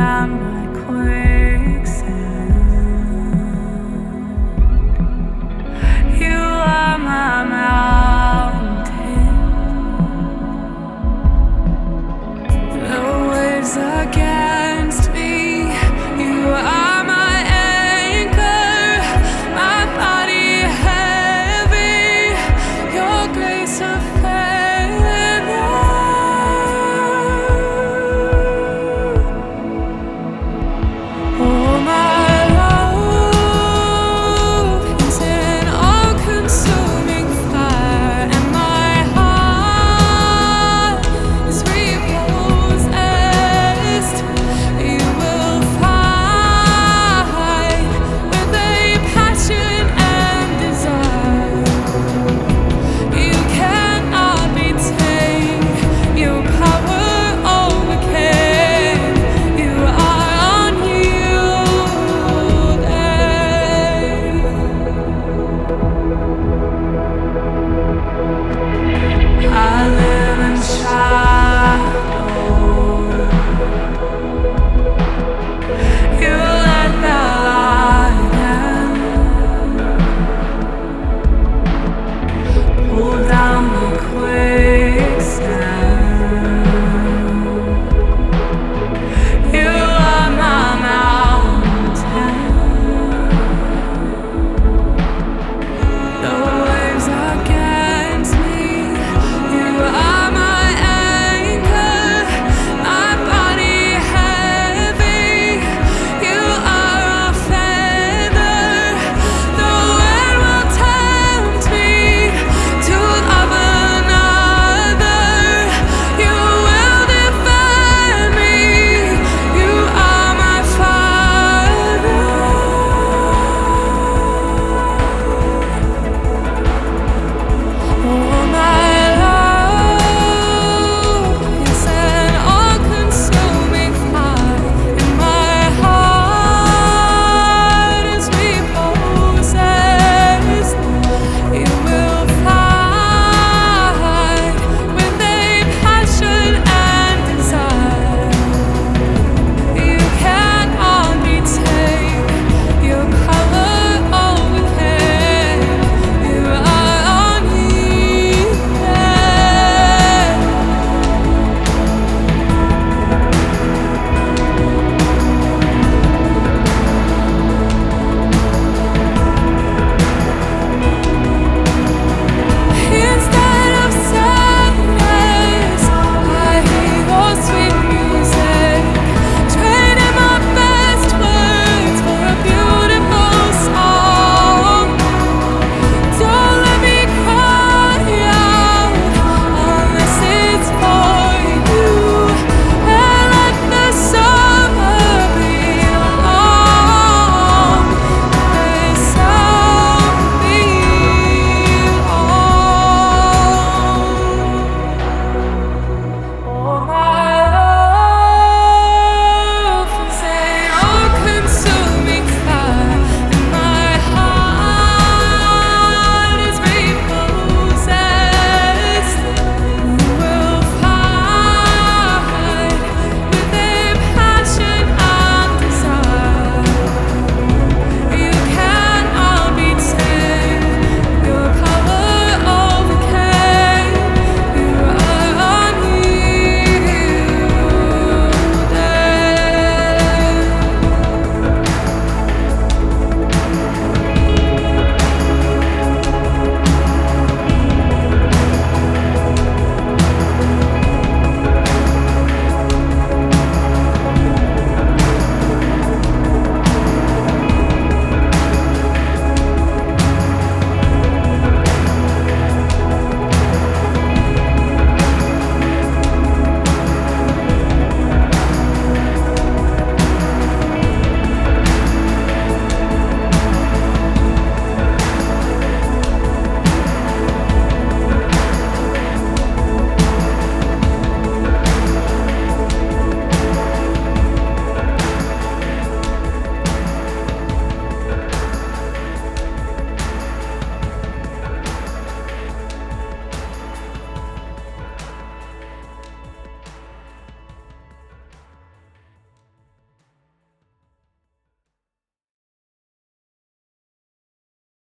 I'm.